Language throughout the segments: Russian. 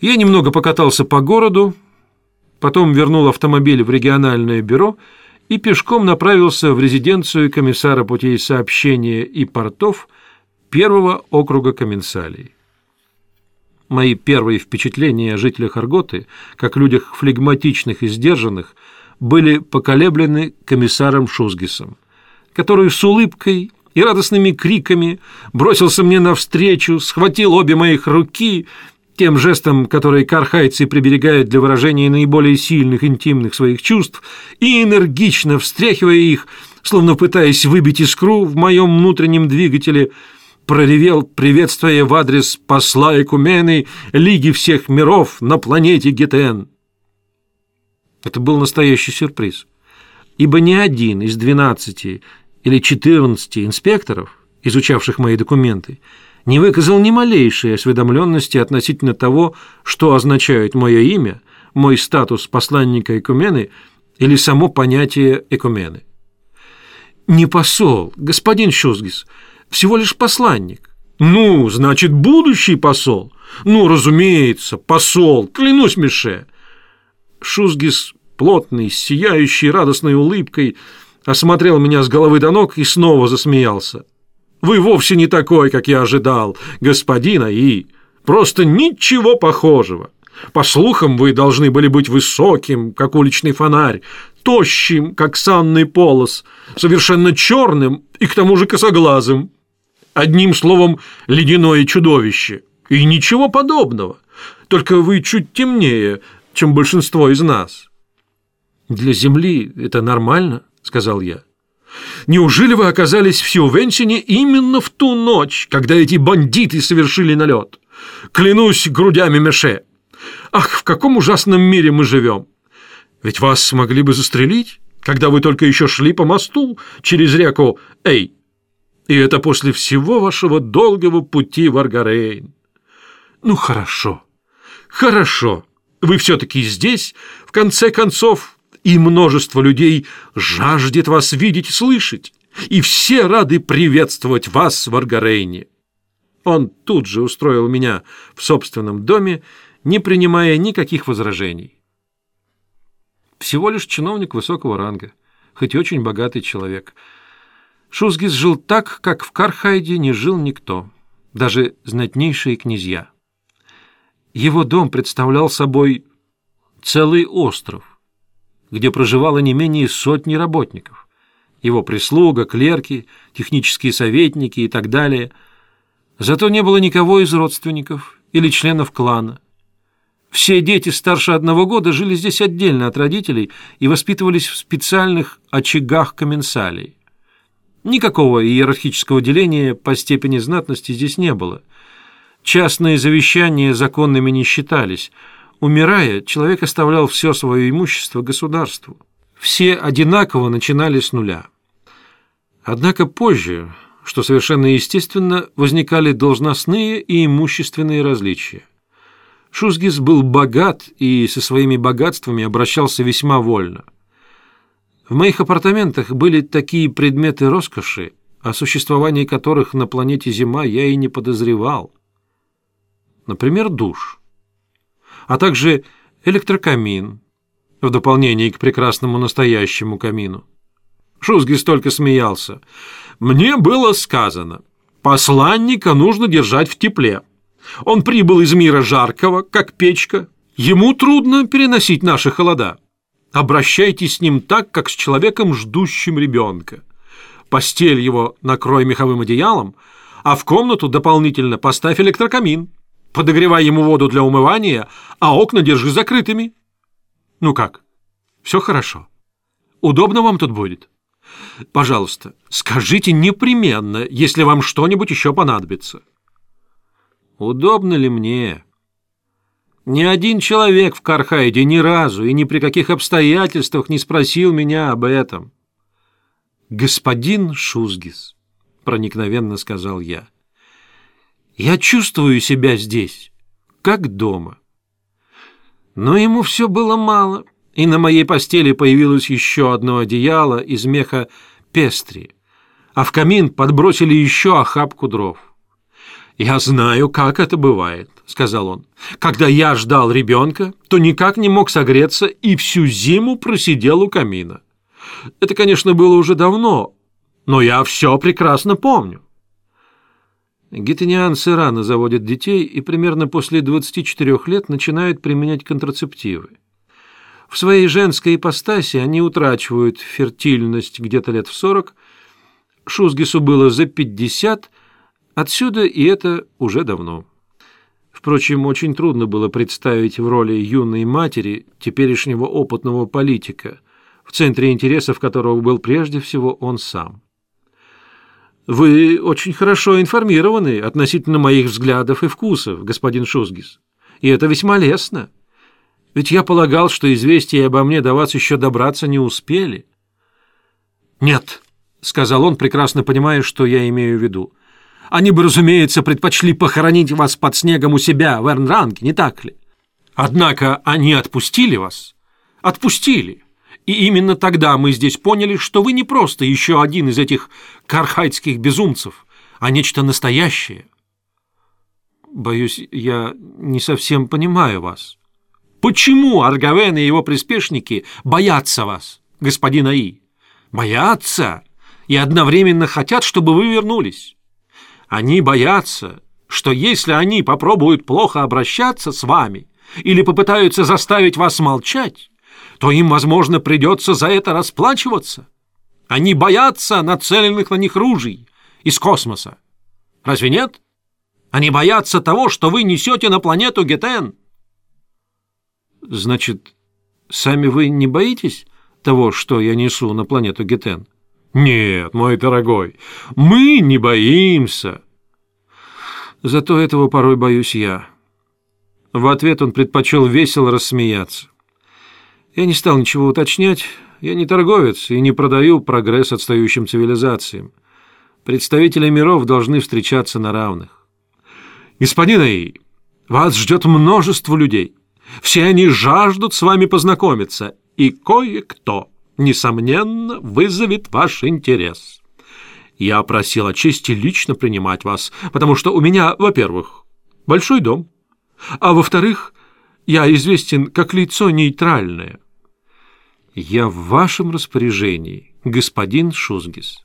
Я немного покатался по городу, потом вернул автомобиль в региональное бюро и пешком направился в резиденцию комиссара путей сообщения и портов первого округа Комменсалии. Мои первые впечатления о жителях Арготы, как людях флегматичных и сдержанных, были поколеблены комиссаром Шузгисом, который с улыбкой и радостными криками бросился мне навстречу, схватил обе моих руки тем жестом, который кархайцы приберегают для выражения наиболее сильных интимных своих чувств, и энергично встряхивая их, словно пытаясь выбить искру в моем внутреннем двигателе, проревел, приветствуя в адрес посла Экумены Лиги всех миров на планете Гетен. Это был настоящий сюрприз, ибо ни один из двенадцати или четырнадцати инспекторов, изучавших мои документы, не выказал ни малейшей осведомленности относительно того, что означает мое имя, мой статус посланника Экумены или само понятие Экумены. «Не посол, господин Шузгис, всего лишь посланник». «Ну, значит, будущий посол?» «Ну, разумеется, посол, клянусь Мише». Шузгис, плотный, сияющий радостной улыбкой, осмотрел меня с головы до ног и снова засмеялся. Вы вовсе не такой, как я ожидал, господин АИ. Просто ничего похожего. По слухам, вы должны были быть высоким, как уличный фонарь, тощим, как санный полос, совершенно черным и к тому же косоглазым. Одним словом, ледяное чудовище. И ничего подобного. Только вы чуть темнее, чем большинство из нас. «Для Земли это нормально», — сказал я. Неужели вы оказались в Силвенсине именно в ту ночь, когда эти бандиты совершили налет? Клянусь грудями Меше. Ах, в каком ужасном мире мы живем! Ведь вас смогли бы застрелить, когда вы только еще шли по мосту через реку Эй. И это после всего вашего долгого пути в Аргарейн. Ну, хорошо, хорошо. Вы все-таки здесь, в конце концов, и множество людей жаждет вас видеть и слышать, и все рады приветствовать вас в Аргарейне. Он тут же устроил меня в собственном доме, не принимая никаких возражений. Всего лишь чиновник высокого ранга, хоть и очень богатый человек. Шузгис жил так, как в Кархайде не жил никто, даже знатнейшие князья. Его дом представлял собой целый остров, где проживало не менее сотни работников. Его прислуга, клерки, технические советники и так далее. Зато не было никого из родственников или членов клана. Все дети старше одного года жили здесь отдельно от родителей и воспитывались в специальных очагах комменсалей. Никакого иерархического деления по степени знатности здесь не было. Частные завещания законными не считались – Умирая, человек оставлял все свое имущество государству. Все одинаково начинали с нуля. Однако позже, что совершенно естественно, возникали должностные и имущественные различия. Шузгис был богат и со своими богатствами обращался весьма вольно. В моих апартаментах были такие предметы роскоши, о существовании которых на планете Зима я и не подозревал. Например, душ – а также электрокамин в дополнение к прекрасному настоящему камину. Шузгис только смеялся. «Мне было сказано, посланника нужно держать в тепле. Он прибыл из мира жаркого, как печка. Ему трудно переносить наши холода. Обращайтесь с ним так, как с человеком, ждущим ребенка. Постель его накрой меховым одеялом, а в комнату дополнительно поставь электрокамин подогревай ему воду для умывания, а окна держи закрытыми. Ну как, все хорошо? Удобно вам тут будет? Пожалуйста, скажите непременно, если вам что-нибудь еще понадобится. Удобно ли мне? Ни один человек в Кархайде ни разу и ни при каких обстоятельствах не спросил меня об этом. «Господин Шузгис», — проникновенно сказал я, — я чувствую себя здесь, как дома. Но ему все было мало, и на моей постели появилось еще одно одеяло из меха пестри, а в камин подбросили еще охапку дров. Я знаю, как это бывает. — сказал он. «Когда я ждал ребенка, то никак не мог согреться и всю зиму просидел у камина. Это, конечно, было уже давно, но я все прекрасно помню». Гетенианцы рано заводят детей и примерно после 24 лет начинают применять контрацептивы. В своей женской ипостаси они утрачивают фертильность где-то лет в 40, Шузгису было за 50, отсюда и это уже давно. Впрочем, очень трудно было представить в роли юной матери теперешнего опытного политика, в центре интересов которого был прежде всего он сам. «Вы очень хорошо информированы относительно моих взглядов и вкусов, господин Шузгис, и это весьма лестно. Ведь я полагал, что известия обо мне до вас еще добраться не успели». «Нет», — сказал он, прекрасно понимая, что я имею в виду. «Они бы, разумеется, предпочли похоронить вас под снегом у себя в Эрнранге, не так ли? Однако они отпустили вас. Отпустили. И именно тогда мы здесь поняли, что вы не просто еще один из этих кархайтских безумцев, а нечто настоящее. Боюсь, я не совсем понимаю вас. Почему Аргавен и его приспешники боятся вас, господин Аи? Боятся и одновременно хотят, чтобы вы вернулись. Они боятся, что если они попробуют плохо обращаться с вами или попытаются заставить вас молчать, то им, возможно, придется за это расплачиваться. Они боятся нацеленных на них ружей из космоса. Разве нет? Они боятся того, что вы несете на планету Гетен. Значит, сами вы не боитесь того, что я несу на планету Гетен? Нет, мой дорогой, мы не боимся. Зато этого порой боюсь я. В ответ он предпочел весело рассмеяться. Я не стал ничего уточнять. Я не торговец и не продаю прогресс отстающим цивилизациям. Представители миров должны встречаться на равных. Господин Аи, вас ждет множество людей. Все они жаждут с вами познакомиться, и кое-кто, несомненно, вызовет ваш интерес. Я просил о чести лично принимать вас, потому что у меня, во-первых, большой дом, а во-вторых, я известен как лицо нейтральное. «Я в вашем распоряжении, господин Шузгис».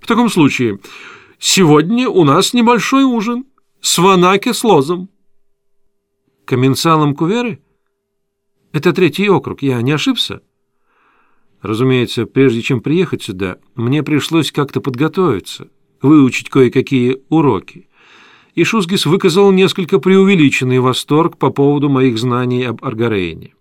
«В таком случае, сегодня у нас небольшой ужин с ванаке с лозом». «Комменсалом Куверы? Это третий округ, я не ошибся?» Разумеется, прежде чем приехать сюда, мне пришлось как-то подготовиться, выучить кое-какие уроки. И Шузгис выказал несколько преувеличенный восторг по поводу моих знаний об Аргарейне.